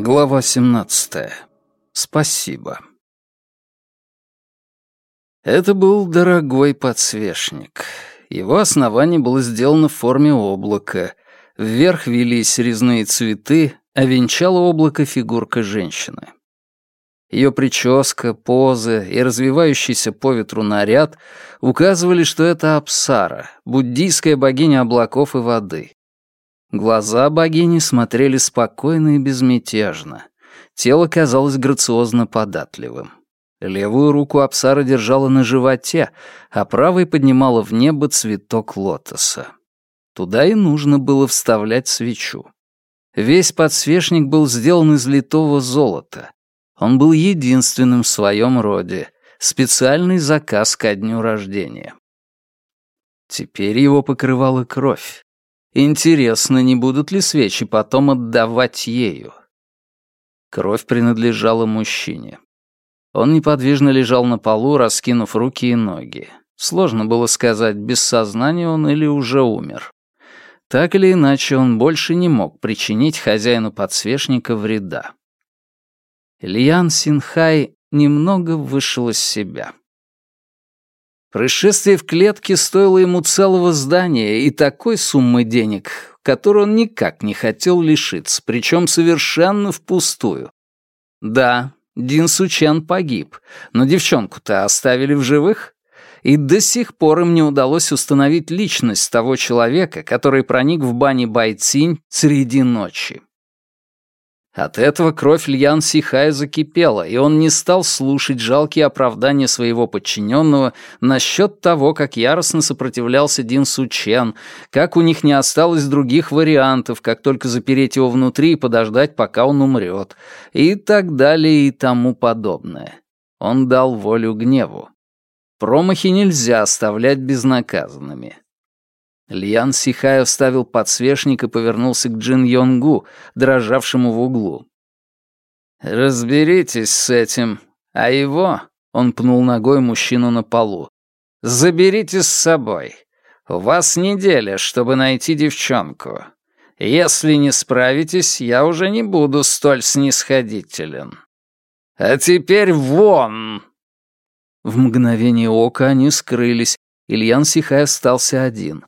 Глава 17. Спасибо. Это был дорогой подсвечник. Его основание было сделано в форме облака. Вверх велись резные цветы, а венчало облако фигурка женщины. Ее прическа, позы и развивающийся по ветру наряд указывали, что это Апсара, буддийская богиня облаков и воды. Глаза богини смотрели спокойно и безмятежно. Тело казалось грациозно податливым. Левую руку Апсара держала на животе, а правой поднимала в небо цветок лотоса. Туда и нужно было вставлять свечу. Весь подсвечник был сделан из литого золота. Он был единственным в своем роде, специальный заказ ко дню рождения. Теперь его покрывала кровь. Интересно, не будут ли свечи потом отдавать ею? Кровь принадлежала мужчине. Он неподвижно лежал на полу, раскинув руки и ноги. Сложно было сказать, без сознания он или уже умер. Так или иначе, он больше не мог причинить хозяину подсвечника вреда. Льян Синхай немного вышел из себя. Происшествие в клетке стоило ему целого здания и такой суммы денег, которую он никак не хотел лишиться, причем совершенно впустую. Да, Дин Сучен погиб, но девчонку-то оставили в живых, и до сих пор им не удалось установить личность того человека, который проник в бане Байцинь среди ночи. От этого кровь Льян Сихая закипела, и он не стал слушать жалкие оправдания своего подчиненного насчет того, как яростно сопротивлялся Дин Сучен, как у них не осталось других вариантов, как только запереть его внутри и подождать, пока он умрет, и так далее и тому подобное. Он дал волю гневу. Промахи нельзя оставлять безнаказанными. Льян Сихая вставил подсвечник и повернулся к Джин Йонгу, дрожавшему в углу. «Разберитесь с этим, а его...» — он пнул ногой мужчину на полу. «Заберите с собой. У вас неделя, чтобы найти девчонку. Если не справитесь, я уже не буду столь снисходителен. А теперь вон!» В мгновение ока они скрылись, Ильян Сихай остался один.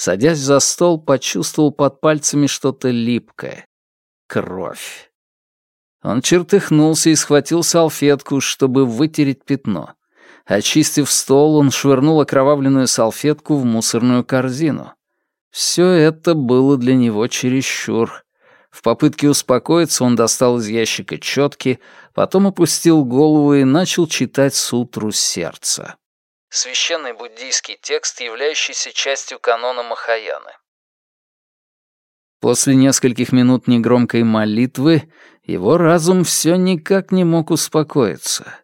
Садясь за стол, почувствовал под пальцами что-то липкое. Кровь. Он чертыхнулся и схватил салфетку, чтобы вытереть пятно. Очистив стол, он швырнул окровавленную салфетку в мусорную корзину. Все это было для него чересчур. В попытке успокоиться он достал из ящика четки, потом опустил голову и начал читать сутру сердца священный буддийский текст, являющийся частью канона Махаяны. После нескольких минут негромкой молитвы его разум все никак не мог успокоиться.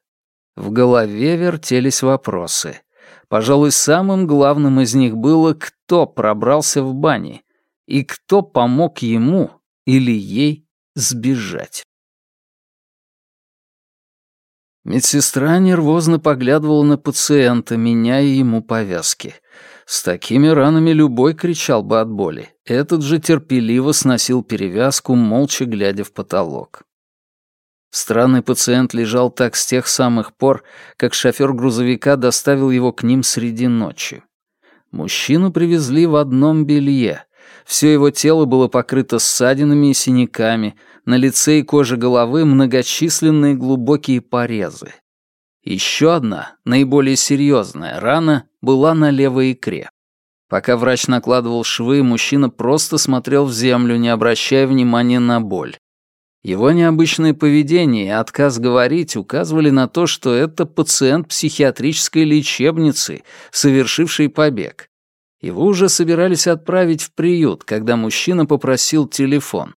В голове вертелись вопросы. Пожалуй, самым главным из них было, кто пробрался в бане и кто помог ему или ей сбежать. Медсестра нервозно поглядывала на пациента, меняя ему повязки. С такими ранами любой кричал бы от боли. Этот же терпеливо сносил перевязку, молча глядя в потолок. Странный пациент лежал так с тех самых пор, как шофер грузовика доставил его к ним среди ночи. Мужчину привезли в одном белье. Все его тело было покрыто ссадинами и синяками, на лице и коже головы многочисленные глубокие порезы. Еще одна, наиболее серьезная рана была на левой икре. Пока врач накладывал швы, мужчина просто смотрел в землю, не обращая внимания на боль. Его необычное поведение и отказ говорить указывали на то, что это пациент психиатрической лечебницы, совершивший побег. Его уже собирались отправить в приют, когда мужчина попросил телефон.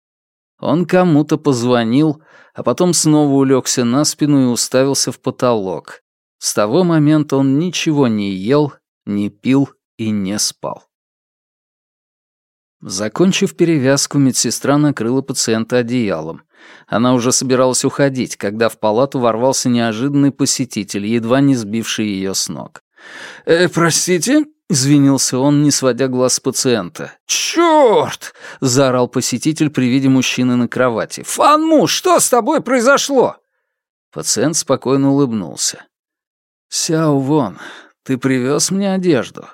Он кому-то позвонил, а потом снова улегся на спину и уставился в потолок. С того момента он ничего не ел, не пил и не спал. Закончив перевязку, медсестра накрыла пациента одеялом. Она уже собиралась уходить, когда в палату ворвался неожиданный посетитель, едва не сбивший ее с ног. «Э, «Простите?» — извинился он, не сводя глаз с пациента. «Чёрт!» — заорал посетитель при виде мужчины на кровати. «Фанму, что с тобой произошло?» Пациент спокойно улыбнулся. «Сяо Вон, ты привез мне одежду?»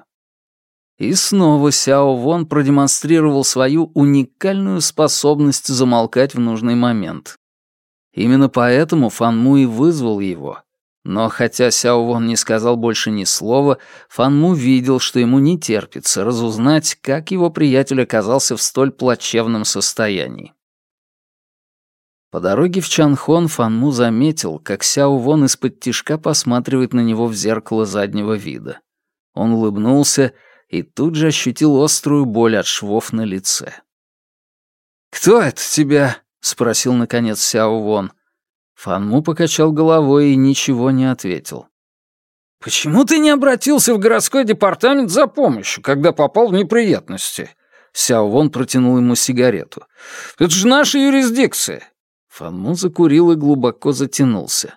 И снова Сяо Вон продемонстрировал свою уникальную способность замолкать в нужный момент. Именно поэтому Фан Му и вызвал его. Но хотя Сяо Вон не сказал больше ни слова, Фан Му видел, что ему не терпится разузнать, как его приятель оказался в столь плачевном состоянии. По дороге в Чанхон Фан Му заметил, как Сяо Вон из-под тишка посматривает на него в зеркало заднего вида. Он улыбнулся и тут же ощутил острую боль от швов на лице. «Кто это тебя?» — спросил, наконец, Сяо Вон. Фанму покачал головой и ничего не ответил. «Почему ты не обратился в городской департамент за помощью, когда попал в неприятности?» Сяо Вон протянул ему сигарету. «Это же наша юрисдикция!» Фанму закурил и глубоко затянулся.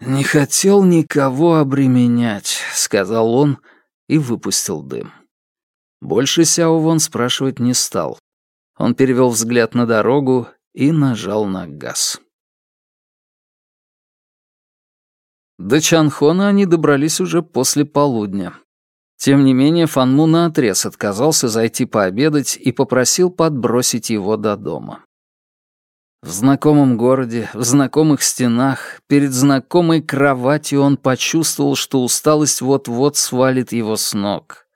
«Не хотел никого обременять», — сказал он, и выпустил дым. Больше Сяо Вон спрашивать не стал. Он перевел взгляд на дорогу и нажал на газ. До Чанхона они добрались уже после полудня. Тем не менее, Фанму наотрез отказался зайти пообедать и попросил подбросить его до дома. В знакомом городе, в знакомых стенах, перед знакомой кроватью он почувствовал, что усталость вот-вот свалит его с ног.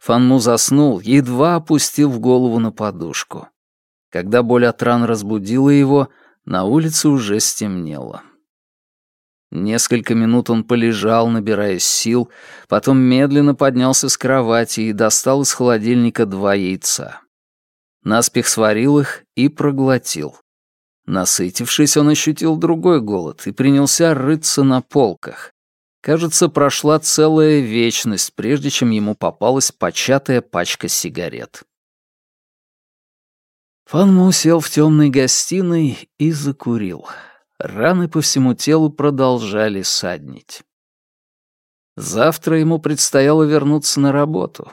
Фанму заснул, едва опустил в голову на подушку. Когда боль от ран разбудила его, на улице уже стемнело. Несколько минут он полежал, набираясь сил, потом медленно поднялся с кровати и достал из холодильника два яйца. Наспех сварил их и проглотил. Насытившись, он ощутил другой голод и принялся рыться на полках. Кажется, прошла целая вечность, прежде чем ему попалась початая пачка сигарет. Фанму сел в темной гостиной и закурил. Раны по всему телу продолжали саднить. Завтра ему предстояло вернуться на работу.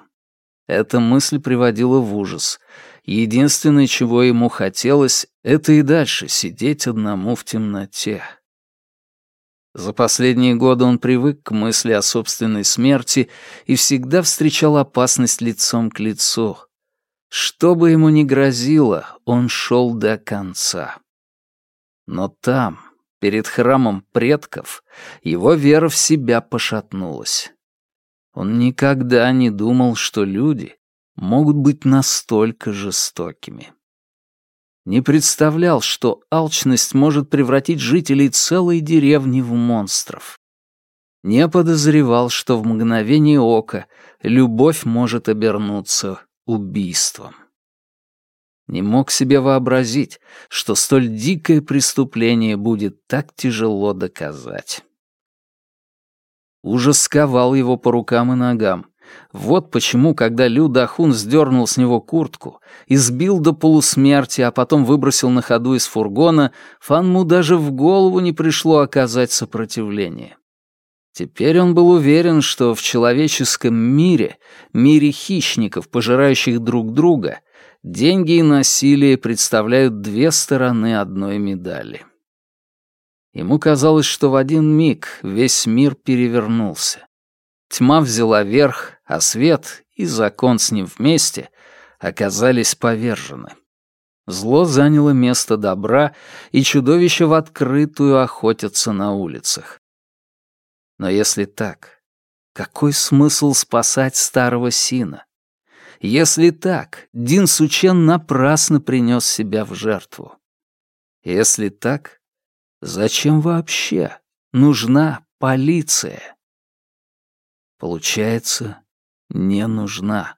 Эта мысль приводила в ужас. Единственное, чего ему хотелось, это и дальше сидеть одному в темноте. За последние годы он привык к мысли о собственной смерти и всегда встречал опасность лицом к лицу. Что бы ему ни грозило, он шел до конца. Но там, перед храмом предков, его вера в себя пошатнулась. Он никогда не думал, что люди могут быть настолько жестокими. Не представлял, что алчность может превратить жителей целой деревни в монстров. Не подозревал, что в мгновение ока любовь может обернуться убийством. Не мог себе вообразить, что столь дикое преступление будет так тяжело доказать. Ужас сковал его по рукам и ногам. Вот почему, когда Лю Дахун сдернул с него куртку, избил до полусмерти, а потом выбросил на ходу из фургона, Фанму даже в голову не пришло оказать сопротивление. Теперь он был уверен, что в человеческом мире, мире хищников, пожирающих друг друга, деньги и насилие представляют две стороны одной медали. Ему казалось, что в один миг весь мир перевернулся. Тьма взяла верх, а свет и закон с ним вместе оказались повержены. Зло заняло место добра, и чудовища в открытую охотятся на улицах. Но если так, какой смысл спасать старого Сина? Если так, Дин Сучен напрасно принес себя в жертву. Если так, зачем вообще нужна полиция? Получается, не нужна.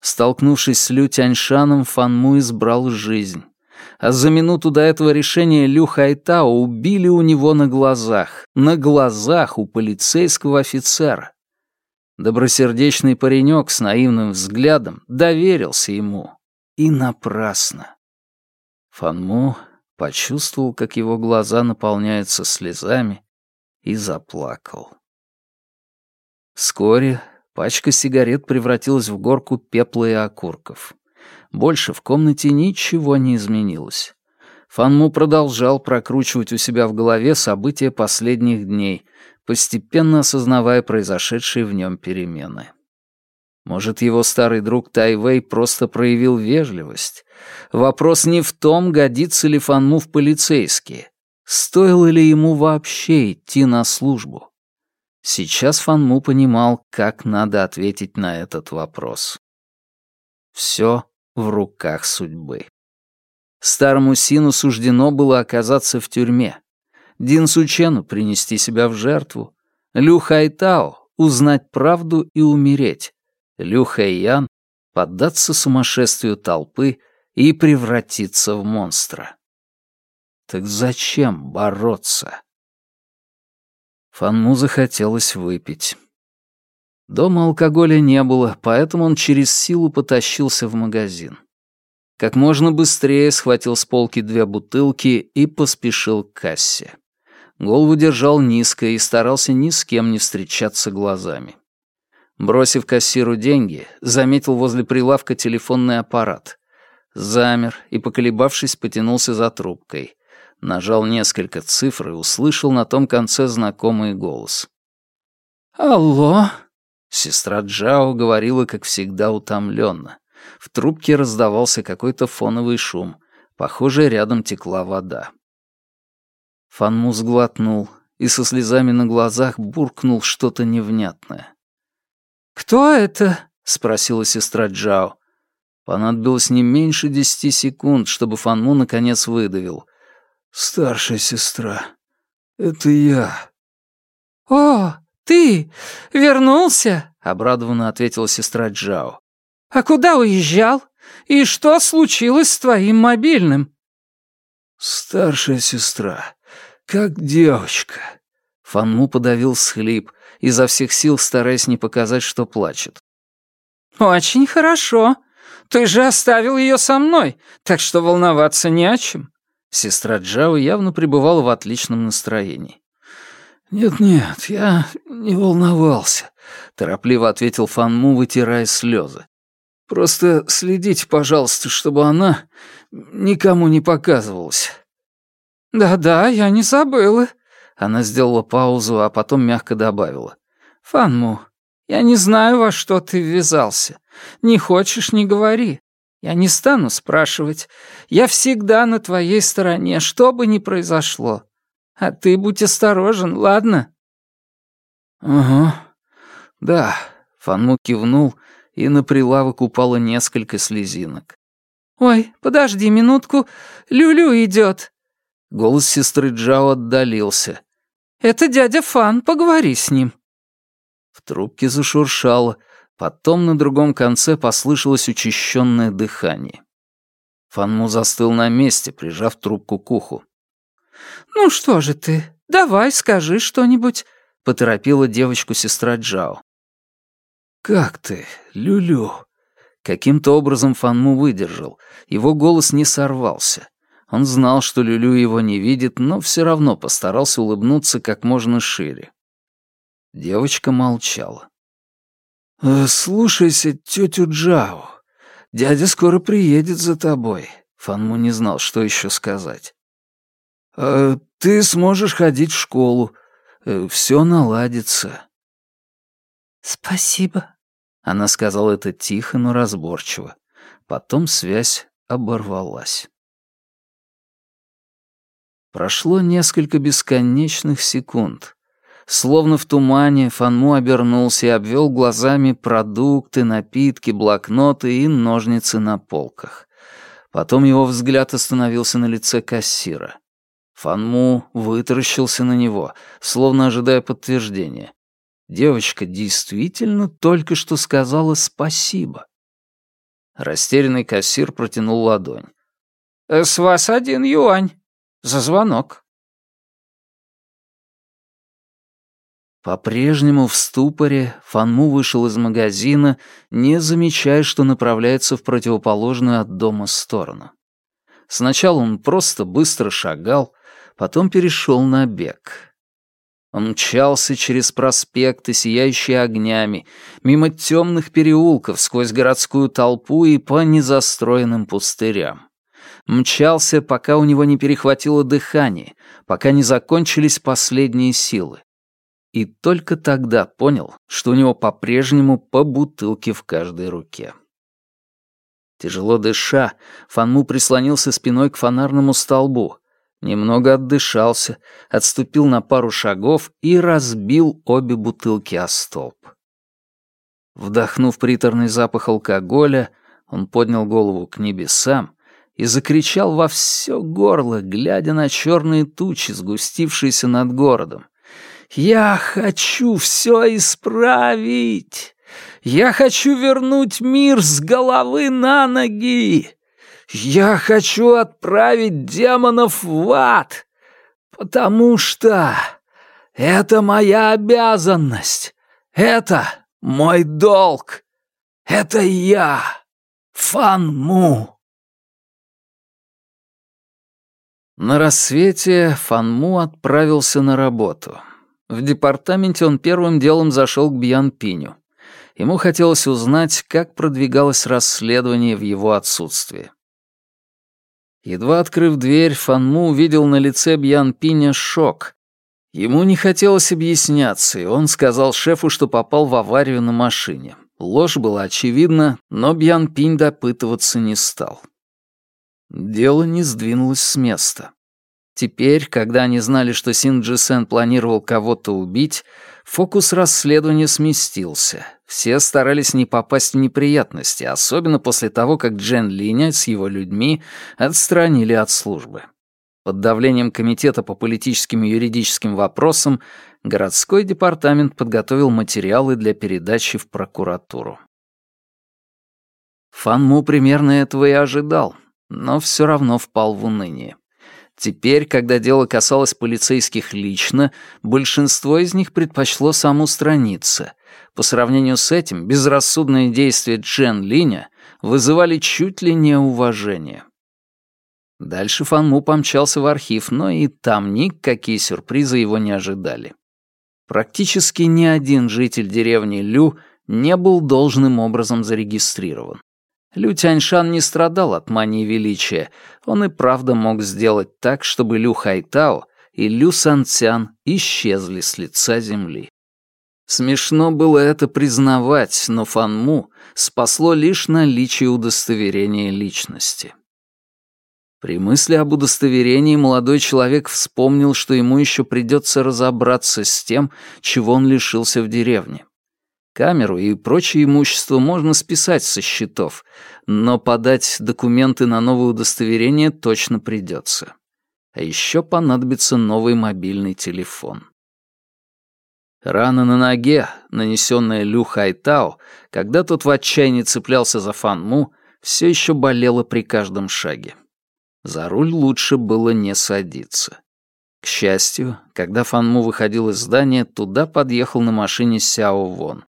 Столкнувшись с Лю Тяньшаном, Фанму избрал жизнь. А за минуту до этого решения Лю Хайтао убили у него на глазах, на глазах у полицейского офицера. Добросердечный паренек с наивным взглядом доверился ему. И напрасно. Фанму почувствовал, как его глаза наполняются слезами, и заплакал. Вскоре пачка сигарет превратилась в горку пепла и окурков. Больше в комнате ничего не изменилось. Фанму продолжал прокручивать у себя в голове события последних дней, постепенно осознавая произошедшие в нем перемены. Может, его старый друг Тайвей просто проявил вежливость? Вопрос не в том, годится ли Фанму в полицейские. Стоило ли ему вообще идти на службу? Сейчас Фанму понимал, как надо ответить на этот вопрос. Все в руках судьбы. Старому Сину суждено было оказаться в тюрьме. Дин Сучену принести себя в жертву. Лю Хайтао узнать правду и умереть. Лю Хэйян поддаться сумасшествию толпы и превратиться в монстра. Так зачем бороться? Фанму захотелось выпить. Дома алкоголя не было, поэтому он через силу потащился в магазин. Как можно быстрее схватил с полки две бутылки и поспешил к кассе. Голову держал низко и старался ни с кем не встречаться глазами. Бросив кассиру деньги, заметил возле прилавка телефонный аппарат. Замер и, поколебавшись, потянулся за трубкой нажал несколько цифр и услышал на том конце знакомый голос. «Алло?» Сестра Джао говорила, как всегда, утомленно. В трубке раздавался какой-то фоновый шум. Похоже, рядом текла вода. Фанму сглотнул и со слезами на глазах буркнул что-то невнятное. «Кто это?» — спросила сестра Джао. Понадобилось не меньше десяти секунд, чтобы Фанму наконец выдавил. «Старшая сестра, это я». «О, ты вернулся?» — обрадованно ответила сестра Джао. «А куда уезжал? И что случилось с твоим мобильным?» «Старшая сестра, как девочка». Фанму подавил схлип, изо всех сил стараясь не показать, что плачет. «Очень хорошо. Ты же оставил ее со мной, так что волноваться не о чем. Сестра Джао явно пребывала в отличном настроении. «Нет-нет, я не волновался», — торопливо ответил Фанму, вытирая слезы. «Просто следите, пожалуйста, чтобы она никому не показывалась». «Да-да, я не забыла». Она сделала паузу, а потом мягко добавила. «Фанму, я не знаю, во что ты ввязался. Не хочешь — не говори. Я не стану спрашивать. Я всегда на твоей стороне, что бы ни произошло. А ты будь осторожен, ладно?» «Угу. Да», — Фанму кивнул, и на прилавок упало несколько слезинок. «Ой, подожди минутку, Люлю -лю идет. Голос сестры Джао отдалился. «Это дядя Фан, поговори с ним». В трубке зашуршало, Потом на другом конце послышалось учащенное дыхание. Фанму застыл на месте, прижав трубку к уху. «Ну что же ты, давай скажи что-нибудь», — поторопила девочку сестра Джао. «Как ты, Люлю?» Каким-то образом Фанму выдержал. Его голос не сорвался. Он знал, что Люлю его не видит, но все равно постарался улыбнуться как можно шире. Девочка молчала. Э, «Слушайся тетю Джао. Дядя скоро приедет за тобой». Фанму не знал, что еще сказать. «Э, «Ты сможешь ходить в школу. Э, Все наладится». «Спасибо», — она сказала это тихо, но разборчиво. Потом связь оборвалась. Прошло несколько бесконечных секунд. Словно в тумане, Фанму обернулся и обвел глазами продукты, напитки, блокноты и ножницы на полках. Потом его взгляд остановился на лице кассира. Фанму вытаращился на него, словно ожидая подтверждения. Девочка действительно только что сказала спасибо. Растерянный кассир протянул ладонь. «С вас один юань. За звонок». По-прежнему в ступоре Фанму вышел из магазина, не замечая, что направляется в противоположную от дома сторону. Сначала он просто быстро шагал, потом перешел на бег. Он мчался через проспекты, сияющие огнями, мимо темных переулков, сквозь городскую толпу и по незастроенным пустырям. Мчался, пока у него не перехватило дыхание, пока не закончились последние силы. И только тогда понял, что у него по-прежнему по бутылке в каждой руке. Тяжело дыша, Фанму прислонился спиной к фонарному столбу, немного отдышался, отступил на пару шагов и разбил обе бутылки о столб. Вдохнув приторный запах алкоголя, он поднял голову к небесам и закричал во все горло, глядя на черные тучи, сгустившиеся над городом. «Я хочу все исправить! Я хочу вернуть мир с головы на ноги! Я хочу отправить демонов в ад, потому что это моя обязанность, это мой долг, это я, Фан Му!» На рассвете Фанму отправился на работу. В департаменте он первым делом зашел к Бьян Пиню. Ему хотелось узнать, как продвигалось расследование в его отсутствие. Едва открыв дверь, Фанму увидел на лице Бьян Пиня шок. Ему не хотелось объясняться, и он сказал шефу, что попал в аварию на машине. Ложь была очевидна, но Бьян Пинь допытываться не стал. Дело не сдвинулось с места. Теперь, когда они знали, что Син Джисен планировал кого-то убить, фокус расследования сместился. Все старались не попасть в неприятности, особенно после того, как Джен Линя с его людьми отстранили от службы. Под давлением Комитета по политическим и юридическим вопросам городской департамент подготовил материалы для передачи в прокуратуру. Фан Му примерно этого и ожидал, но все равно впал в уныние. Теперь, когда дело касалось полицейских лично, большинство из них предпочло самоустраниться. По сравнению с этим, безрассудные действия Джен Линя вызывали чуть ли не уважение. Дальше Фанму помчался в архив, но и там никакие сюрпризы его не ожидали. Практически ни один житель деревни Лю не был должным образом зарегистрирован. Лю Тяньшан не страдал от мании величия. Он и правда мог сделать так, чтобы Лю Хайтао и Лю Санцян исчезли с лица земли. Смешно было это признавать, но Фанму спасло лишь наличие удостоверения личности. При мысли об удостоверении молодой человек вспомнил, что ему еще придется разобраться с тем, чего он лишился в деревне. Камеру и прочее имущество можно списать со счетов, но подать документы на новое удостоверение точно придется. А еще понадобится новый мобильный телефон. Рана на ноге, нанесенная Лю Хайтао, когда тот в отчаянии цеплялся за Фан Му, все еще болела при каждом шаге. За руль лучше было не садиться. К счастью, когда Фан Му выходил из здания, туда подъехал на машине Сяо Вон.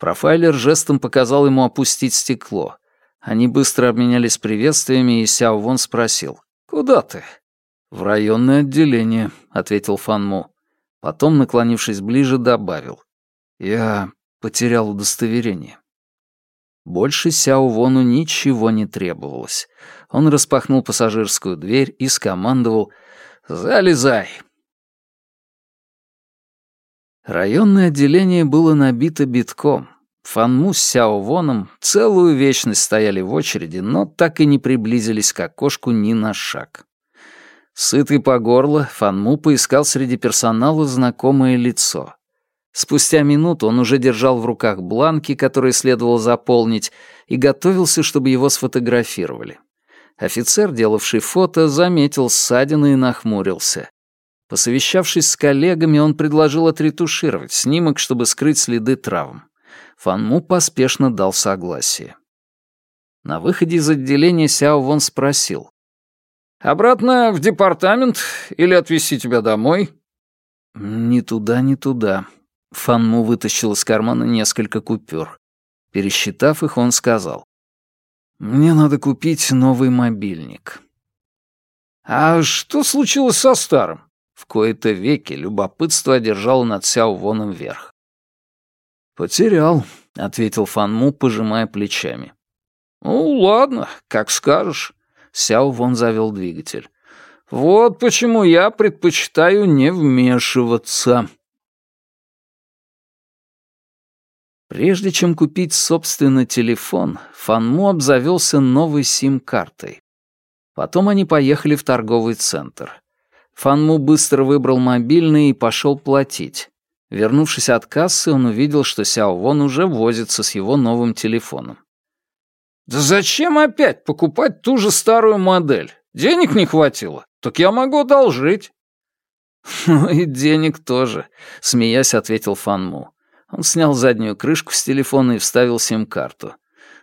Профайлер жестом показал ему опустить стекло. Они быстро обменялись приветствиями, и Сяо Вон спросил. «Куда ты?» «В районное отделение», — ответил Фан Му. Потом, наклонившись ближе, добавил. «Я потерял удостоверение». Больше Сяо Вону ничего не требовалось. Он распахнул пассажирскую дверь и скомандовал «Залезай!». Районное отделение было набито битком. Фанму с Сяо Воном целую вечность стояли в очереди, но так и не приблизились к окошку ни на шаг. Сытый по горло, Фанму поискал среди персонала знакомое лицо. Спустя минуту он уже держал в руках бланки, которые следовало заполнить, и готовился, чтобы его сфотографировали. Офицер, делавший фото, заметил ссадины и нахмурился. Посовещавшись с коллегами, он предложил отретушировать снимок, чтобы скрыть следы травм. Фанму поспешно дал согласие. На выходе из отделения Сяо Вон спросил. «Обратно в департамент или отвезти тебя домой?» «Ни туда, ни туда». Фанму вытащил из кармана несколько купюр. Пересчитав их, он сказал. «Мне надо купить новый мобильник». «А что случилось со старым? В кои-то веки любопытство одержало над Сяо Воном верх. «Потерял», — ответил Фан Му, пожимая плечами. «Ну, ладно, как скажешь». Сяо Вон завел двигатель. «Вот почему я предпочитаю не вмешиваться». Прежде чем купить собственный телефон, Фанму обзавелся новой сим-картой. Потом они поехали в торговый центр. Фанму быстро выбрал мобильный и пошел платить. Вернувшись от кассы, он увидел, что Сяо Вон уже возится с его новым телефоном. «Да зачем опять покупать ту же старую модель? Денег не хватило. Так я могу одолжить». «Ну и денег тоже», — смеясь ответил Фанму. Он снял заднюю крышку с телефона и вставил сим-карту.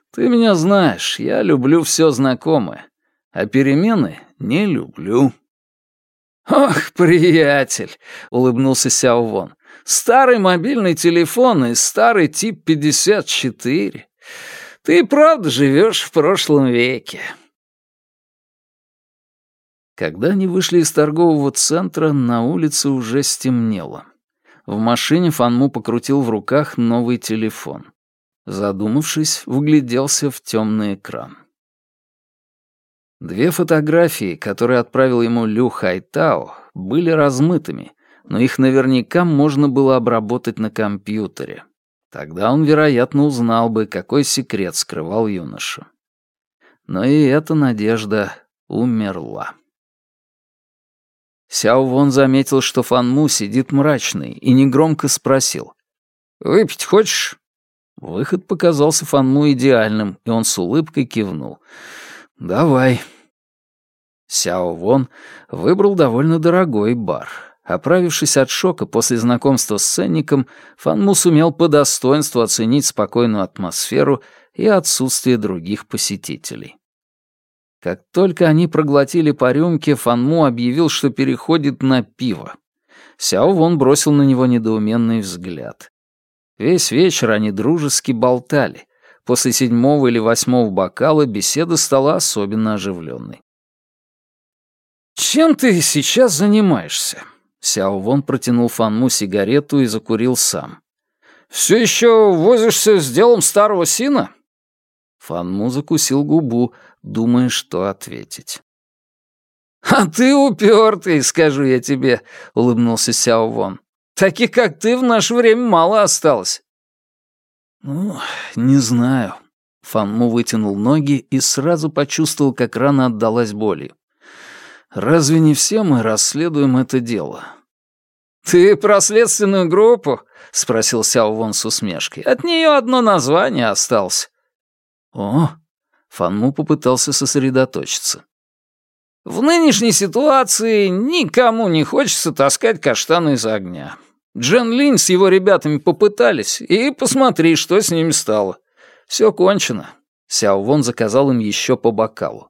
«Ты меня знаешь, я люблю все знакомое, а перемены не люблю». «Ох, приятель!» — улыбнулся Сяо Вон. «Старый мобильный телефон и старый тип 54. Ты правда живешь в прошлом веке». Когда они вышли из торгового центра, на улице уже стемнело. В машине Фанму покрутил в руках новый телефон. Задумавшись, вгляделся в темный экран. Две фотографии, которые отправил ему Лю Хайтао, были размытыми, но их наверняка можно было обработать на компьютере. Тогда он, вероятно, узнал бы, какой секрет скрывал юноша. Но и эта надежда умерла. Сяо Вон заметил, что Фан Му сидит мрачный, и негромко спросил. «Выпить хочешь?» Выход показался Фан Му идеальным, и он с улыбкой кивнул. «Давай». Сяо Вон выбрал довольно дорогой бар. Оправившись от шока после знакомства с ценником, Фан Му сумел по достоинству оценить спокойную атмосферу и отсутствие других посетителей. Как только они проглотили по рюмке, Фанму объявил, что переходит на пиво. Сяо Вон бросил на него недоуменный взгляд. Весь вечер они дружески болтали. После седьмого или восьмого бокала беседа стала особенно оживленной. «Чем ты сейчас занимаешься?» Сяо Вон протянул Фанму сигарету и закурил сам. «Все еще возишься с делом старого сина?» Фанму закусил губу, думая, что ответить. «А ты упертый, скажу я тебе», — улыбнулся Сяо Вон. «Таких, как ты, в наше время мало осталось». «Ну, не знаю». Фанму вытянул ноги и сразу почувствовал, как рана отдалась болью. «Разве не все мы расследуем это дело?» «Ты про следственную группу?» — спросил Сяо Вон с усмешкой. «От нее одно название осталось». «О, Фанму попытался сосредоточиться. «В нынешней ситуации никому не хочется таскать каштаны из огня. Джен Линь с его ребятами попытались, и посмотри, что с ними стало. Все кончено». Сяо Вон заказал им еще по бокалу.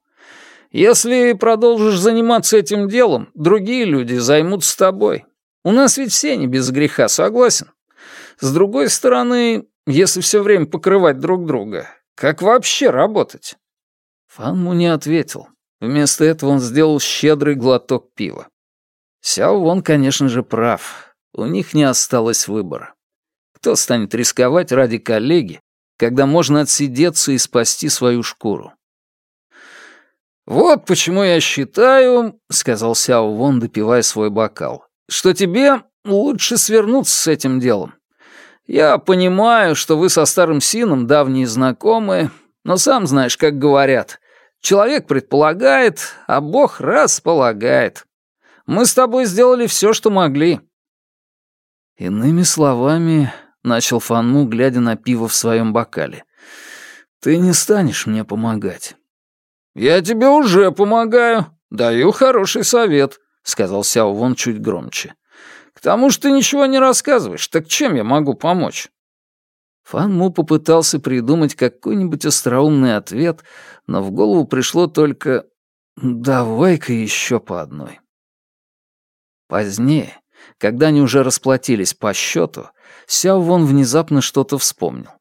«Если продолжишь заниматься этим делом, другие люди займутся тобой. У нас ведь все не без греха, согласен? С другой стороны, если все время покрывать друг друга, как вообще работать?» Фанму не ответил. Вместо этого он сделал щедрый глоток пива. Сяо Вон, конечно же, прав. У них не осталось выбора. Кто станет рисковать ради коллеги, когда можно отсидеться и спасти свою шкуру? «Вот почему я считаю», — сказал Сяо Вон, допивая свой бокал, «что тебе лучше свернуться с этим делом. Я понимаю, что вы со старым Сином давние знакомые, но сам знаешь, как говорят. Человек предполагает, а Бог располагает. Мы с тобой сделали все, что могли». Иными словами, начал Фанму, глядя на пиво в своем бокале, ты не станешь мне помогать. «Я тебе уже помогаю. Даю хороший совет», — сказал Сяо Вон чуть громче. К тому же ты ничего не рассказываешь, так чем я могу помочь?» Фан Му попытался придумать какой-нибудь остроумный ответ, но в голову пришло только «давай-ка еще по одной». Позднее, когда они уже расплатились по счету, Сяо Вон внезапно что-то вспомнил.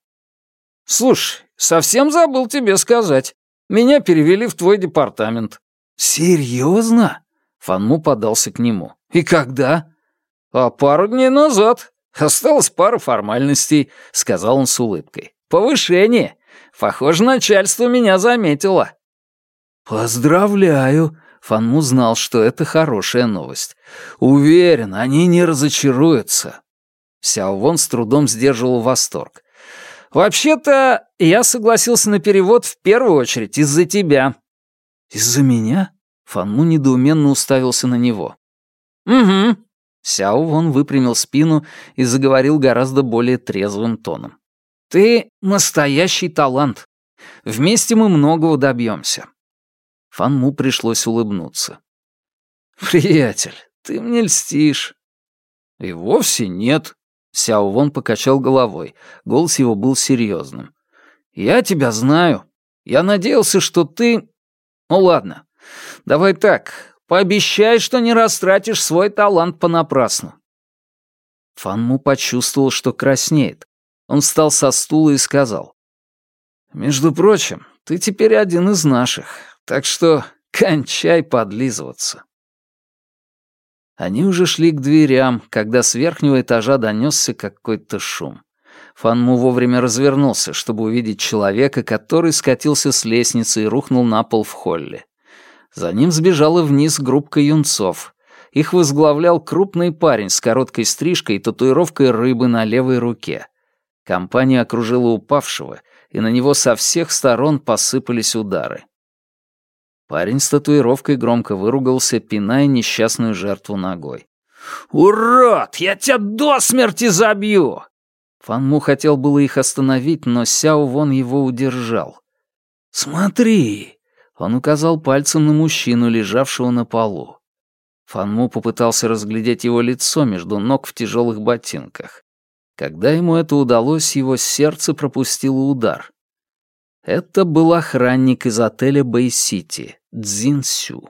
«Слушай, совсем забыл тебе сказать. Меня перевели в твой департамент». «Серьезно?» Фанму подался к нему. «И когда?» «А пару дней назад. Осталось пара формальностей», — сказал он с улыбкой. «Повышение. Похоже, начальство меня заметило». «Поздравляю!» Фанму знал, что это хорошая новость. «Уверен, они не разочаруются». Сяо Вон с трудом сдерживал восторг. «Вообще-то, я согласился на перевод в первую очередь из-за тебя». «Из-за меня?» Фанму недоуменно уставился на него. «Угу». Сяо Вон выпрямил спину и заговорил гораздо более трезвым тоном. «Ты настоящий талант. Вместе мы многого добьемся. Фанму пришлось улыбнуться. «Приятель, ты мне льстишь». «И вовсе нет», — Сяо Вон покачал головой. Голос его был серьезным. «Я тебя знаю. Я надеялся, что ты... Ну ладно, давай так, пообещай, что не растратишь свой талант понапрасну». Фанму почувствовал, что краснеет. Он встал со стула и сказал. «Между прочим, ты теперь один из наших. Так что кончай подлизываться. Они уже шли к дверям, когда с верхнего этажа донесся какой-то шум. Фанму вовремя развернулся, чтобы увидеть человека, который скатился с лестницы и рухнул на пол в холле. За ним сбежала вниз группка юнцов. Их возглавлял крупный парень с короткой стрижкой и татуировкой рыбы на левой руке. Компания окружила упавшего, и на него со всех сторон посыпались удары. Парень с татуировкой громко выругался, пиная несчастную жертву ногой. «Урод! Я тебя до смерти забью!» Фанму хотел было их остановить, но Сяо Вон его удержал. «Смотри!» — он указал пальцем на мужчину, лежавшего на полу. Фанму попытался разглядеть его лицо между ног в тяжелых ботинках. Когда ему это удалось, его сердце пропустило удар. Это был охранник из отеля Бэй-Сити, Цзин Сю.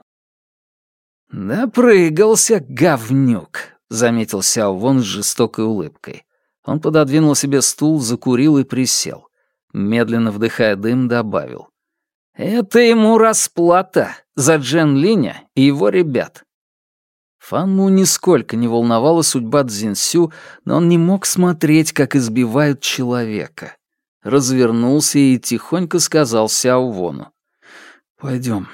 «Допрыгался, говнюк», — заметил Сяо Вон с жестокой улыбкой. Он пододвинул себе стул, закурил и присел. Медленно вдыхая дым, добавил. «Это ему расплата за Джен Линя и его ребят». Фанму нисколько не волновала судьба Цзинсю, но он не мог смотреть, как избивают человека развернулся и тихонько сказал Сяо Вону. «Пойдем».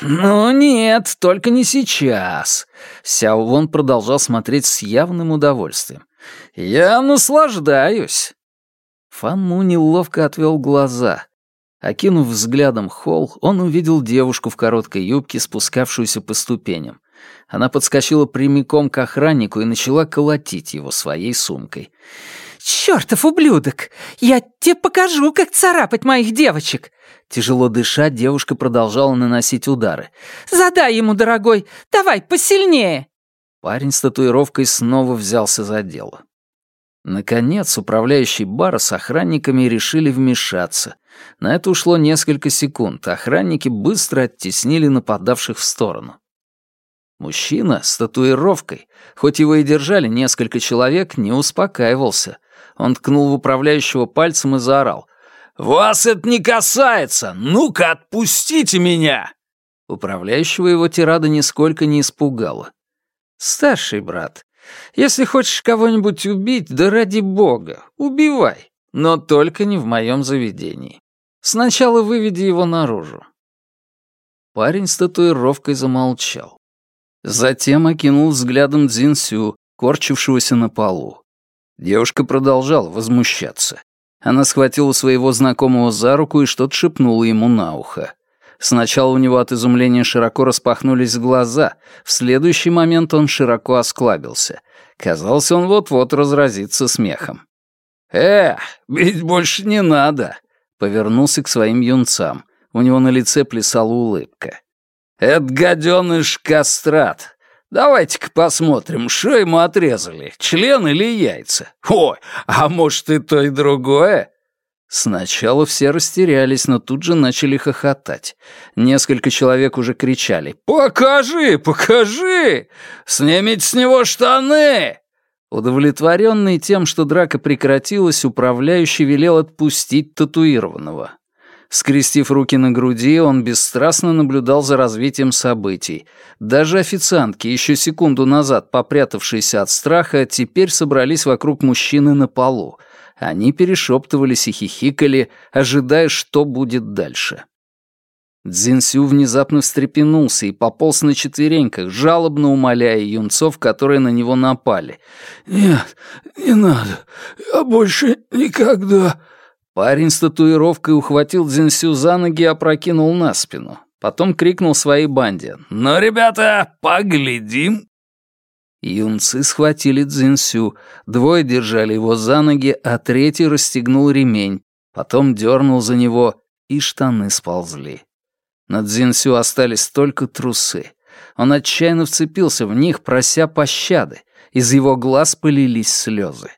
«Ну нет, только не сейчас». Сяо Вон продолжал смотреть с явным удовольствием. «Я наслаждаюсь». Фан Му неловко отвел глаза. Окинув взглядом холл, он увидел девушку в короткой юбке, спускавшуюся по ступеням. Она подскочила прямиком к охраннику и начала колотить его своей сумкой. «Чёртов ублюдок! Я тебе покажу, как царапать моих девочек!» Тяжело дыша, девушка продолжала наносить удары. «Задай ему, дорогой! Давай, посильнее!» Парень с татуировкой снова взялся за дело. Наконец, управляющий бара с охранниками решили вмешаться. На это ушло несколько секунд. Охранники быстро оттеснили нападавших в сторону. Мужчина с татуировкой, хоть его и держали несколько человек, не успокаивался — он ткнул в управляющего пальцем и заорал. «Вас это не касается! Ну-ка, отпустите меня!» Управляющего его тирада нисколько не испугала. «Старший брат, если хочешь кого-нибудь убить, да ради бога, убивай, но только не в моем заведении. Сначала выведи его наружу». Парень с татуировкой замолчал. Затем окинул взглядом Дзинсю, корчившегося на полу. Девушка продолжала возмущаться. Она схватила своего знакомого за руку и что-то шепнула ему на ухо. Сначала у него от изумления широко распахнулись глаза, в следующий момент он широко осклабился. Казалось, он вот-вот разразится смехом. «Э, бить больше не надо!» Повернулся к своим юнцам. У него на лице плясала улыбка. «Это гаденыш кастрат. Давайте-ка посмотрим, что ему отрезали, член или яйца. Ой, а может и то, и другое?» Сначала все растерялись, но тут же начали хохотать. Несколько человек уже кричали «Покажи, покажи! Снимите с него штаны!» Удовлетворенный тем, что драка прекратилась, управляющий велел отпустить татуированного. Скрестив руки на груди, он бесстрастно наблюдал за развитием событий. Даже официантки, еще секунду назад попрятавшиеся от страха, теперь собрались вокруг мужчины на полу. Они перешептывались и хихикали, ожидая, что будет дальше. Цзиньсю внезапно встрепенулся и пополз на четвереньках, жалобно умоляя юнцов, которые на него напали. «Нет, не надо. Я больше никогда...» Парень с татуировкой ухватил Дзинсю за ноги и опрокинул на спину. Потом крикнул своей банде. «Ну, ребята, поглядим!» Юнцы схватили Дзинсю, двое держали его за ноги, а третий расстегнул ремень, потом дернул за него, и штаны сползли. На Дзинсю остались только трусы. Он отчаянно вцепился в них, прося пощады. Из его глаз полились слезы.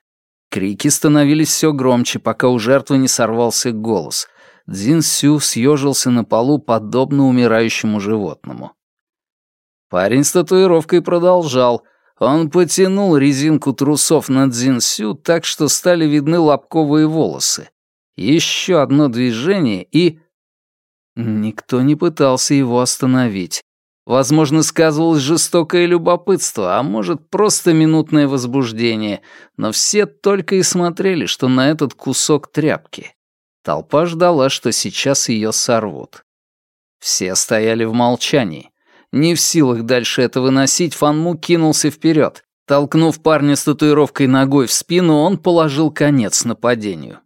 Крики становились все громче, пока у жертвы не сорвался голос. Дзин Сю съежился на полу, подобно умирающему животному. Парень с татуировкой продолжал. Он потянул резинку трусов на Дзин Сю так, что стали видны лобковые волосы. Еще одно движение и... Никто не пытался его остановить. Возможно, сказывалось жестокое любопытство, а может, просто минутное возбуждение, но все только и смотрели, что на этот кусок тряпки. Толпа ждала, что сейчас ее сорвут. Все стояли в молчании. Не в силах дальше это выносить, Фанму кинулся вперед. Толкнув парня с татуировкой ногой в спину, он положил конец нападению.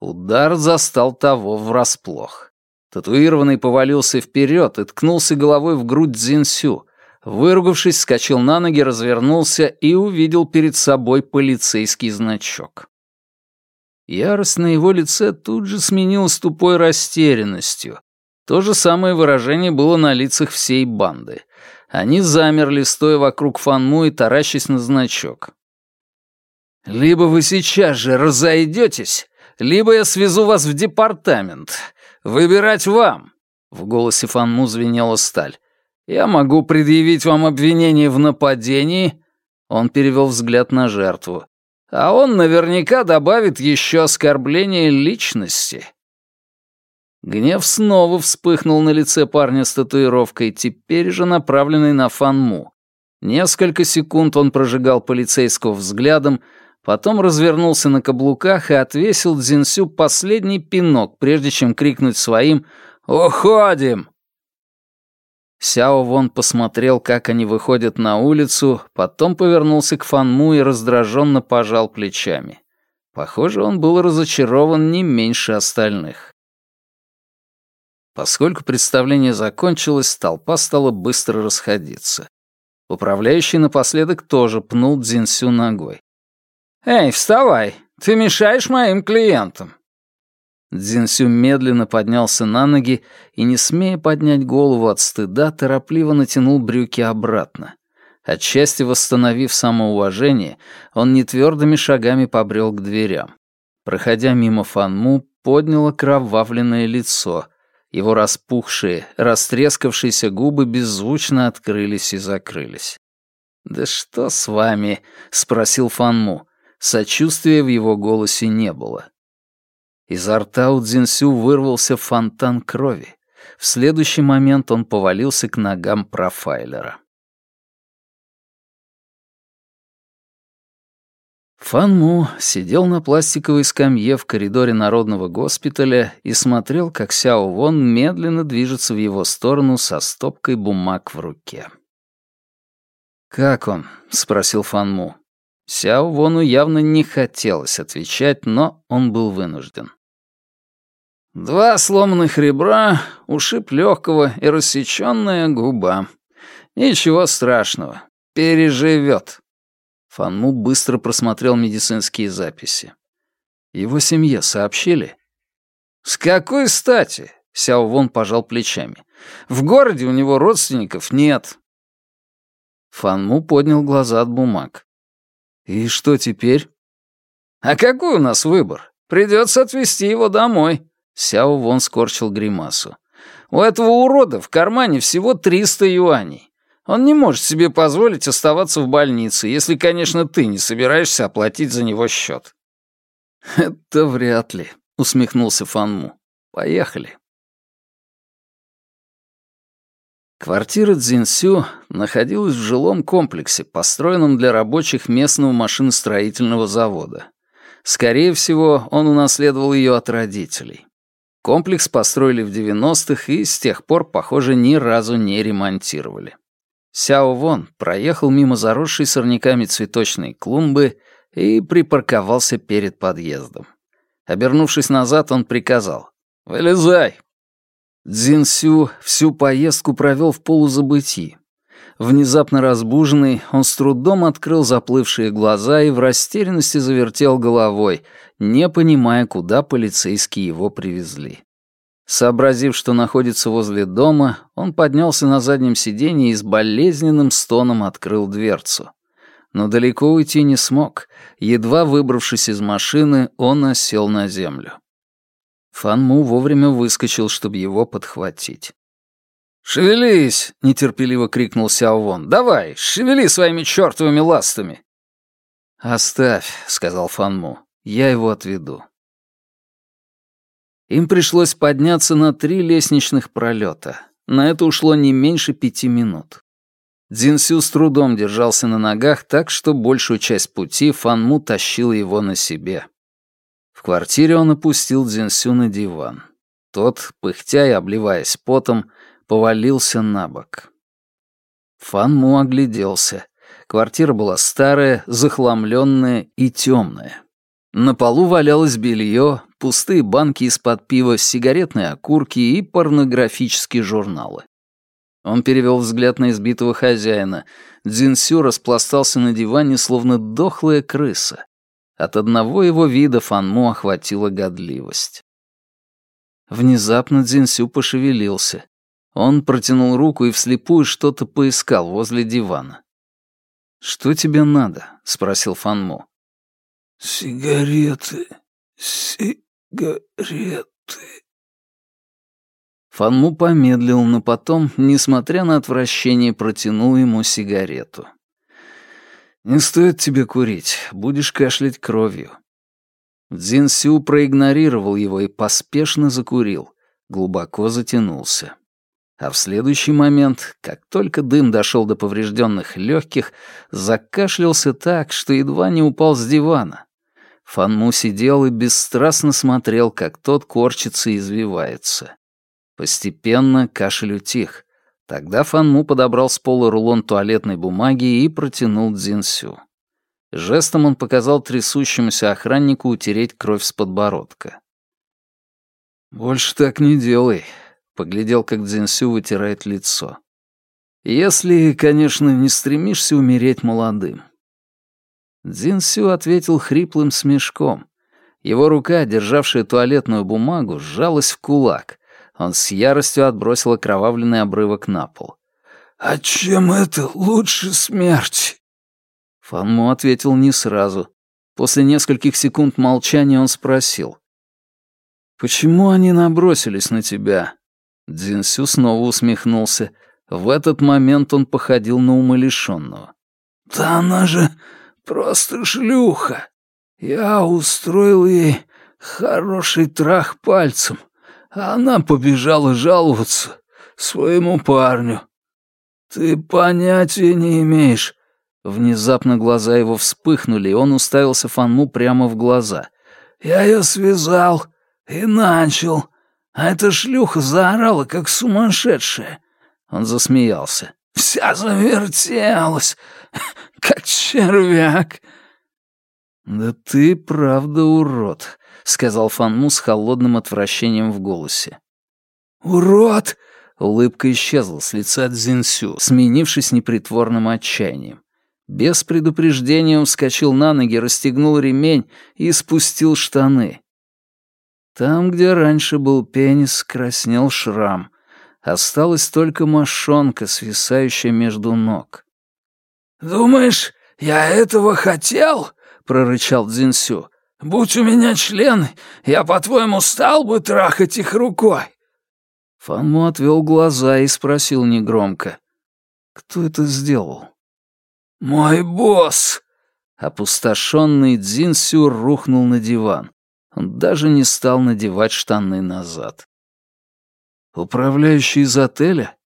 Удар застал того врасплох. Татуированный повалился вперед и ткнулся головой в грудь Дзинсю. Выругавшись, скачал на ноги, развернулся и увидел перед собой полицейский значок. Ярость на его лице тут же сменилась тупой растерянностью. То же самое выражение было на лицах всей банды. Они замерли, стоя вокруг Фанму и таращась на значок. «Либо вы сейчас же разойдетесь, либо я свезу вас в департамент. Выбирать вам!» В голосе Фанму звенела сталь. «Я могу предъявить вам обвинение в нападении...» Он перевел взгляд на жертву. «А он наверняка добавит еще оскорбление личности». Гнев снова вспыхнул на лице парня с татуировкой, теперь же направленный на Фанму. Несколько секунд он прожигал полицейского взглядом, Потом развернулся на каблуках и отвесил Дзинсю последний пинок, прежде чем крикнуть своим «Уходим!». Сяо Вон посмотрел, как они выходят на улицу, потом повернулся к Фанму и раздраженно пожал плечами. Похоже, он был разочарован не меньше остальных. Поскольку представление закончилось, толпа стала быстро расходиться. Управляющий напоследок тоже пнул Дзинсю ногой. «Эй, вставай! Ты мешаешь моим клиентам!» Дзинсю медленно поднялся на ноги и, не смея поднять голову от стыда, торопливо натянул брюки обратно. Отчасти восстановив самоуважение, он нетвердыми шагами побрел к дверям. Проходя мимо Фанму, поднял окровавленное лицо. Его распухшие, растрескавшиеся губы беззвучно открылись и закрылись. «Да что с вами?» — спросил Фанму. Сочувствия в его голосе не было. Изо рта у Цзиньсю вырвался фонтан крови. В следующий момент он повалился к ногам профайлера. Фан Му сидел на пластиковой скамье в коридоре народного госпиталя и смотрел, как Сяо Вон медленно движется в его сторону со стопкой бумаг в руке. «Как он?» — спросил Фан Му. Сяо Вону явно не хотелось отвечать, но он был вынужден. Два сломанных ребра, ушиб легкого и рассеченная губа. Ничего страшного, переживет. Фанму быстро просмотрел медицинские записи. Его семье сообщили? «С какой стати?» — Сяо Вон пожал плечами. «В городе у него родственников нет». Фанму поднял глаза от бумаг. «И что теперь?» «А какой у нас выбор? Придется отвезти его домой». Сяо Вон скорчил гримасу. «У этого урода в кармане всего 300 юаней. Он не может себе позволить оставаться в больнице, если, конечно, ты не собираешься оплатить за него счет». «Это вряд ли», — усмехнулся Фанму. Поехали. Квартира Цзиньсю находилась в жилом комплексе, построенном для рабочих местного машиностроительного завода. Скорее всего, он унаследовал ее от родителей. Комплекс построили в 90-х и с тех пор, похоже, ни разу не ремонтировали. Сяо Вон проехал мимо заросшей сорняками цветочной клумбы и припарковался перед подъездом. Обернувшись назад, он приказал «Вылезай, Цзин Сю всю поездку провел в полузабытии. Внезапно разбуженный, он с трудом открыл заплывшие глаза и в растерянности завертел головой, не понимая, куда полицейские его привезли. Сообразив, что находится возле дома, он поднялся на заднем сиденье и с болезненным стоном открыл дверцу. Но далеко уйти не смог. Едва выбравшись из машины, он осел на землю. Фанму вовремя выскочил, чтобы его подхватить. «Шевелись!» — нетерпеливо крикнул Сяо Вон. «Давай, шевели своими чертовыми ластами!» «Оставь», — сказал Фанму. «Я его отведу». Им пришлось подняться на три лестничных пролета. На это ушло не меньше пяти минут. Дзинсю с трудом держался на ногах так, что большую часть пути Фанму тащил его на себе. В квартире он опустил Дзинсю на диван. Тот, пыхтя и обливаясь потом, повалился на бок. Фан Му огляделся. Квартира была старая, захламленная и темная. На полу валялось белье, пустые банки из-под пива, сигаретные окурки и порнографические журналы. Он перевел взгляд на избитого хозяина. Дзинсю распластался на диване, словно дохлая крыса. От одного его вида Фанму охватила годливость. Внезапно Дзинсю пошевелился. Он протянул руку и вслепую что-то поискал возле дивана. «Что тебе надо?» — спросил Фанму. «Сигареты, сигареты». Фанму помедлил, но потом, несмотря на отвращение, протянул ему сигарету. «Не стоит тебе курить, будешь кашлять кровью». Цзин Сю проигнорировал его и поспешно закурил, глубоко затянулся. А в следующий момент, как только дым дошел до поврежденных легких, закашлялся так, что едва не упал с дивана. Фанму сидел и бесстрастно смотрел, как тот корчится и извивается. Постепенно кашель утих, Тогда Фанму подобрал с пола рулон туалетной бумаги и протянул Дзинсю. Жестом он показал трясущемуся охраннику утереть кровь с подбородка. «Больше так не делай», — поглядел, как Дзинсю вытирает лицо. «Если, конечно, не стремишься умереть молодым». Дзинсю ответил хриплым смешком. Его рука, державшая туалетную бумагу, сжалась в кулак, он с яростью отбросил окровавленный обрывок на пол. «А чем это лучше смерти?» Фанму ответил не сразу. После нескольких секунд молчания он спросил. «Почему они набросились на тебя?» Дзинсю снова усмехнулся. В этот момент он походил на умалишенного. «Да она же просто шлюха. Я устроил ей хороший трах пальцем а она побежала жаловаться своему парню. Ты понятия не имеешь. Внезапно глаза его вспыхнули, и он уставился Фанму прямо в глаза. Я ее связал и начал, а эта шлюха заорала, как сумасшедшая. Он засмеялся. Вся завертелась, как червяк. «Да ты правда урод», — сказал Фанму с холодным отвращением в голосе. «Урод!» — улыбка исчезла с лица Цзиньсю, сменившись непритворным отчаянием. Без предупреждения он вскочил на ноги, расстегнул ремень и спустил штаны. Там, где раньше был пенис, краснел шрам. Осталась только мошонка, свисающая между ног. «Думаешь, я этого хотел?» — прорычал Дзинсю. Будь у меня член, я, по-твоему, стал бы трахать их рукой?» Фанму отвел глаза и спросил негромко. «Кто это сделал?» «Мой босс!» Опустошенный Дзинсю рухнул на диван. Он даже не стал надевать штаны назад. «Управляющий из отеля?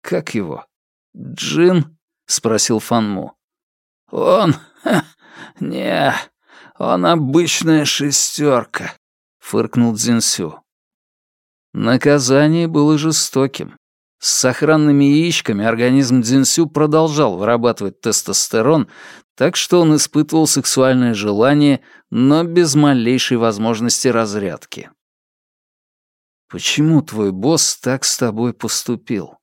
Как его? Джин?» — спросил Фанму. «Он? Ха, не, он обычная шестерка», — фыркнул Дзинсю. Наказание было жестоким. С сохранными яичками организм Дзинсю продолжал вырабатывать тестостерон, так что он испытывал сексуальное желание, но без малейшей возможности разрядки. «Почему твой босс так с тобой поступил?»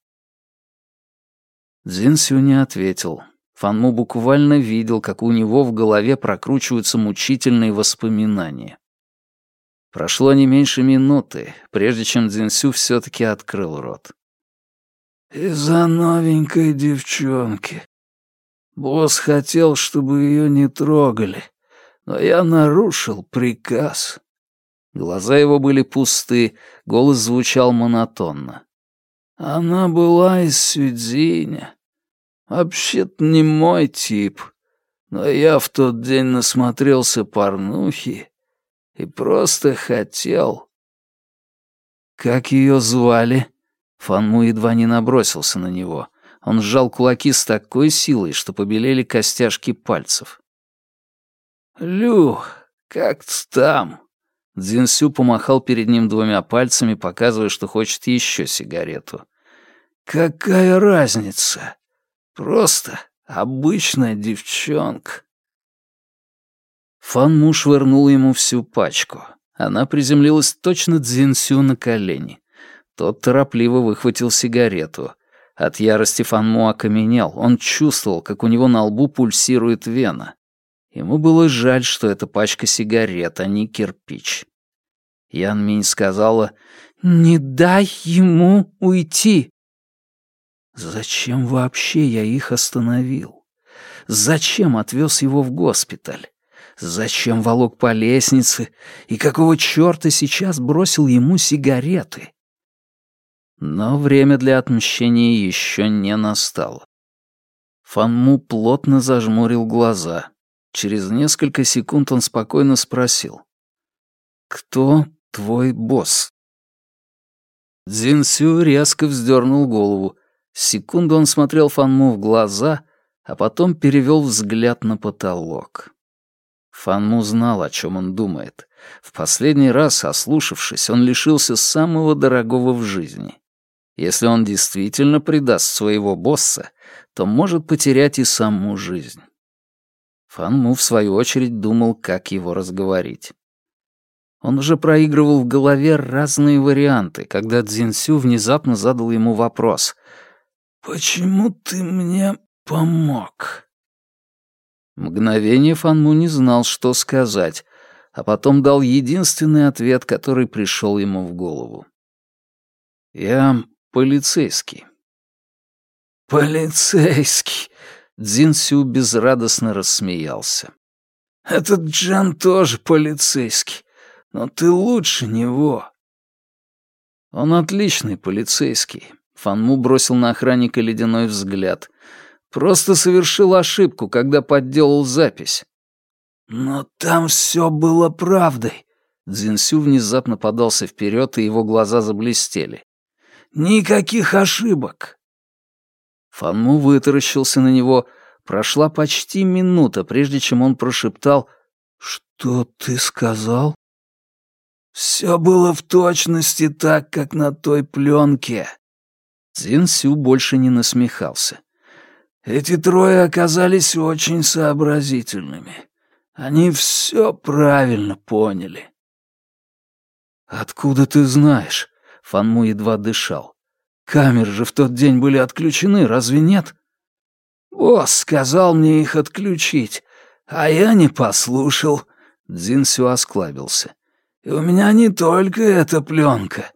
Дзинсю не ответил. Фанму буквально видел, как у него в голове прокручиваются мучительные воспоминания. Прошло не меньше минуты, прежде чем Дзинсю все-таки открыл рот. «Из-за новенькой девчонки. Босс хотел, чтобы ее не трогали, но я нарушил приказ». Глаза его были пусты, голос звучал монотонно. «Она была из Сюдзиня. Вообще-то не мой тип, но я в тот день насмотрелся порнухи и просто хотел...» «Как ее звали?» Фанму едва не набросился на него. Он сжал кулаки с такой силой, что побелели костяшки пальцев. «Лю, как-то там». Дзинсю помахал перед ним двумя пальцами, показывая, что хочет еще сигарету. «Какая разница? Просто обычная девчонка». Фан Му швырнул ему всю пачку. Она приземлилась точно Дзинсю на колени. Тот торопливо выхватил сигарету. От ярости Фанму окаменел. Он чувствовал, как у него на лбу пульсирует вена. Ему было жаль, что это пачка сигарет, а не кирпич. Ян Минь сказала, «Не дай ему уйти!» Зачем вообще я их остановил? Зачем отвез его в госпиталь? Зачем волок по лестнице? И какого черта сейчас бросил ему сигареты? Но время для отмщения еще не настало. Фанму плотно зажмурил глаза. Через несколько секунд он спокойно спросил. «Кто твой босс?» Дзинсю резко вздернул голову. Секунду он смотрел Фанму в глаза, а потом перевел взгляд на потолок. Фанму знал, о чем он думает. В последний раз, ослушавшись, он лишился самого дорогого в жизни. Если он действительно предаст своего босса, то может потерять и саму жизнь. Фан в свою очередь, думал, как его разговорить. Он уже проигрывал в голове разные варианты, когда Цзиньсю внезапно задал ему вопрос. «Почему ты мне помог?» Мгновение Фанму не знал, что сказать, а потом дал единственный ответ, который пришел ему в голову. «Я Полицейский. Полицейский. Дзинсю безрадостно рассмеялся. Этот Джан тоже полицейский, но ты лучше него. Он отличный полицейский. Фанму бросил на охранника ледяной взгляд. Просто совершил ошибку, когда подделал запись. Но там все было правдой. Дзинсю внезапно подался вперед, и его глаза заблестели. Никаких ошибок!» Фанму вытаращился на него. Прошла почти минута, прежде чем он прошептал «Что ты сказал?» «Все было в точности так, как на той пленке». Цзин Сю больше не насмехался. «Эти трое оказались очень сообразительными. Они все правильно поняли». «Откуда ты знаешь?» Фанму едва дышал. «Камеры же в тот день были отключены, разве нет?» «Босс сказал мне их отключить, а я не послушал», — Дзинсю осклабился. «И у меня не только эта пленка.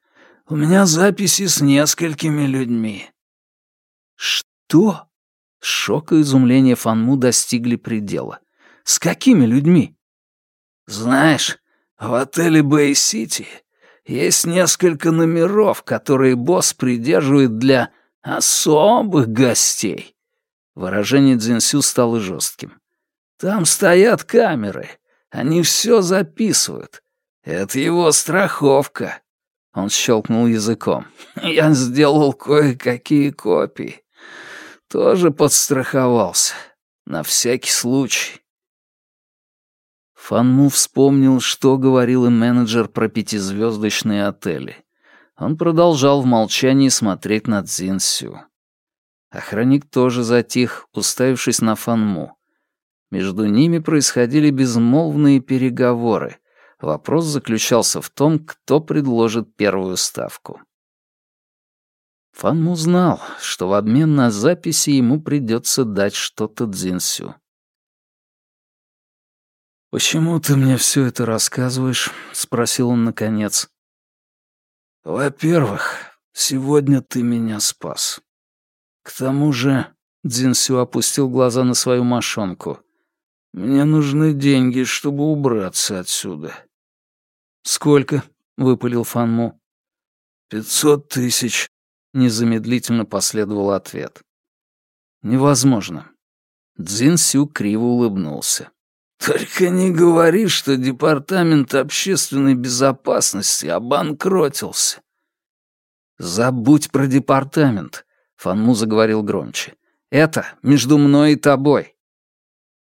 У меня записи с несколькими людьми». «Что?» Шок и изумление Фанму достигли предела. «С какими людьми?» «Знаешь, в отеле Бэй-Сити есть несколько номеров, которые босс придерживает для особых гостей. Выражение Дзинсю стало жестким. Там стоят камеры. Они все записывают. Это его страховка. Он щелкнул языком. Я сделал кое-какие копии. Тоже подстраховался. На всякий случай. Фанму вспомнил, что говорил им менеджер про пятизвездочные отели. Он продолжал в молчании смотреть на Цзинсю. Охранник тоже затих, уставившись на Фанму. Между ними происходили безмолвные переговоры. Вопрос заключался в том, кто предложит первую ставку. Фанму знал, что в обмен на записи ему придется дать что-то Цзинсю. «Почему ты мне все это рассказываешь?» — спросил он наконец. «Во-первых, сегодня ты меня спас. К тому же...» — Дзинсю опустил глаза на свою мошонку. «Мне нужны деньги, чтобы убраться отсюда». «Сколько?» — выпалил Фанму. «Пятьсот тысяч», — незамедлительно последовал ответ. «Невозможно». Цзин Сю криво улыбнулся. «Только не говори, что Департамент общественной безопасности обанкротился». «Забудь про департамент», — Фанму заговорил громче. «Это между мной и тобой».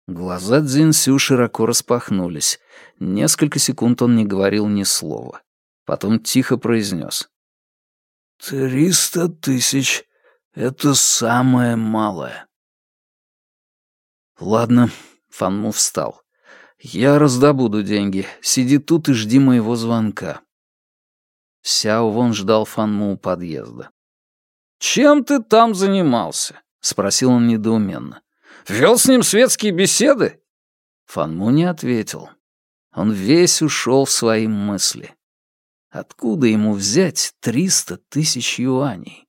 Глаза Цзиньсю широко распахнулись. Несколько секунд он не говорил ни слова. Потом тихо произнес. «Триста тысяч — это самое малое». «Ладно», Фанму встал. «Я раздобуду деньги. Сиди тут и жди моего звонка». Сяо Вон ждал Фанму у подъезда. «Чем ты там занимался?» — спросил он недоуменно. «Вел с ним светские беседы?» Фанму не ответил. Он весь ушел в свои мысли. Откуда ему взять триста тысяч юаней?